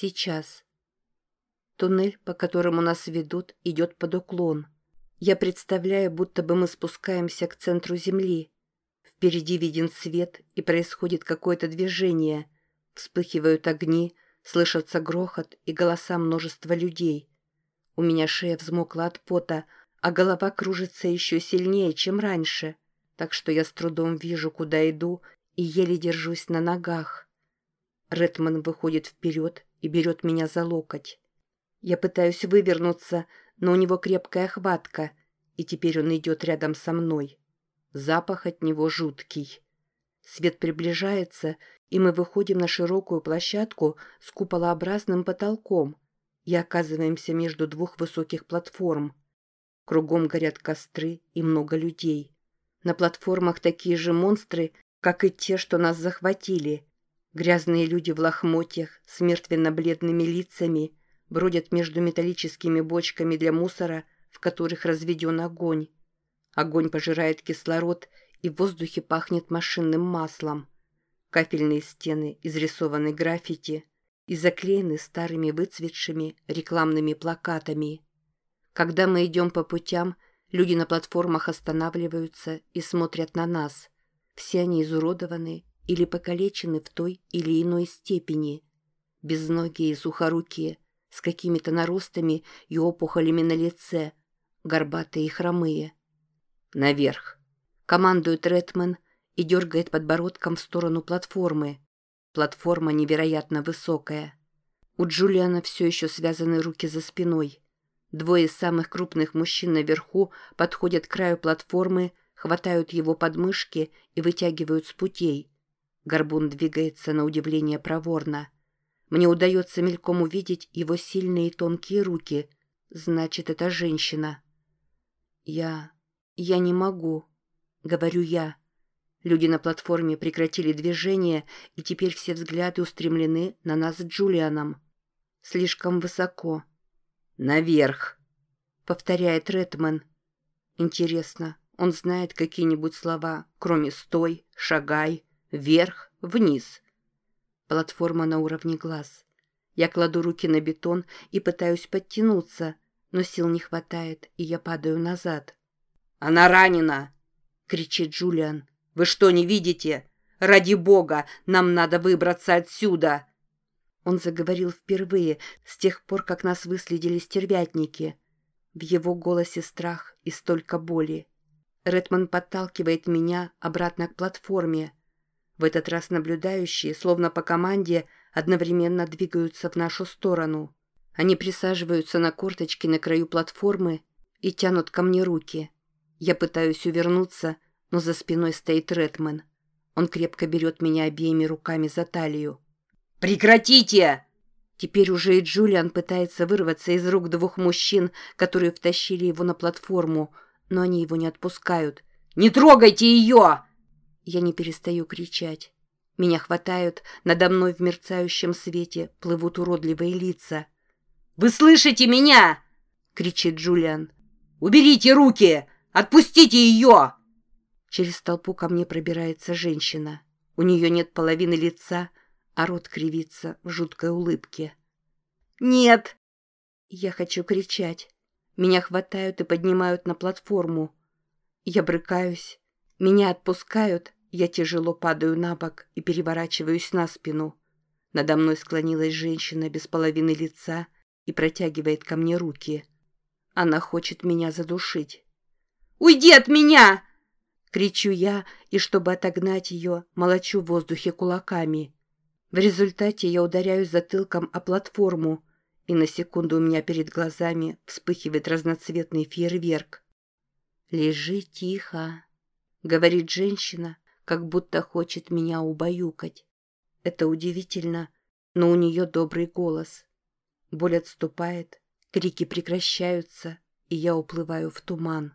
Сейчас. Туннель, по которому нас ведут, идет под уклон. Я представляю, будто бы мы спускаемся к центру Земли. Впереди виден свет, и происходит какое-то движение. Вспыхивают огни, слышатся грохот и голоса множества людей. У меня шея взмокла от пота, а голова кружится еще сильнее, чем раньше, так что я с трудом вижу, куда иду, и еле держусь на ногах. Редман выходит вперед и берет меня за локоть. Я пытаюсь вывернуться, но у него крепкая хватка, и теперь он идет рядом со мной. Запах от него жуткий. Свет приближается, и мы выходим на широкую площадку с куполообразным потолком и оказываемся между двух высоких платформ. Кругом горят костры и много людей. На платформах такие же монстры, как и те, что нас захватили. Грязные люди в лохмотьях с мертвенно-бледными лицами бродят между металлическими бочками для мусора, в которых разведен огонь. Огонь пожирает кислород, и в воздухе пахнет машинным маслом. Кафельные стены изрисованы граффити и заклеены старыми выцветшими рекламными плакатами. Когда мы идем по путям, люди на платформах останавливаются и смотрят на нас. Все они изуродованы или покалечены в той или иной степени. Безногие и сухорукие, с какими-то наростами и опухолями на лице, горбатые и хромые. «Наверх!» — командует Редман и дергает подбородком в сторону платформы. Платформа невероятно высокая. У Джулиана все еще связаны руки за спиной. Двое самых крупных мужчин наверху подходят к краю платформы, хватают его подмышки и вытягивают с путей. Горбун двигается на удивление проворно. Мне удается мельком увидеть его сильные тонкие руки. Значит, это женщина. Я... я не могу, говорю я. Люди на платформе прекратили движение, и теперь все взгляды устремлены на нас с Джулианом. Слишком высоко. «Наверх!» — повторяет Редман. Интересно, он знает какие-нибудь слова, кроме «стой», «шагай», «вверх», «вниз». Платформа на уровне глаз. Я кладу руки на бетон и пытаюсь подтянуться, но сил не хватает, и я падаю назад. «Она ранена!» — кричит Джулиан. «Вы что, не видите? Ради бога, нам надо выбраться отсюда!» Он заговорил впервые, с тех пор, как нас выследили стервятники. В его голосе страх и столько боли. Редман подталкивает меня обратно к платформе. В этот раз наблюдающие, словно по команде, одновременно двигаются в нашу сторону. Они присаживаются на корточки на краю платформы и тянут ко мне руки. Я пытаюсь увернуться, но за спиной стоит Редман. Он крепко берет меня обеими руками за талию. «Прекратите!» Теперь уже и Джулиан пытается вырваться из рук двух мужчин, которые втащили его на платформу, но они его не отпускают. «Не трогайте ее!» Я не перестаю кричать. Меня хватают, надо мной в мерцающем свете плывут уродливые лица. «Вы слышите меня?» — кричит Джулиан. «Уберите руки! Отпустите ее!» Через толпу ко мне пробирается женщина. У нее нет половины лица, а рот кривится в жуткой улыбке. «Нет!» Я хочу кричать. Меня хватают и поднимают на платформу. Я брыкаюсь. Меня отпускают. Я тяжело падаю на бок и переворачиваюсь на спину. Надо мной склонилась женщина без половины лица и протягивает ко мне руки. Она хочет меня задушить. «Уйди от меня!» Кричу я, и чтобы отогнать ее, молочу в воздухе кулаками. В результате я ударяюсь затылком о платформу, и на секунду у меня перед глазами вспыхивает разноцветный фейерверк. «Лежи тихо», — говорит женщина, как будто хочет меня убаюкать. Это удивительно, но у нее добрый голос. Боль отступает, крики прекращаются, и я уплываю в туман.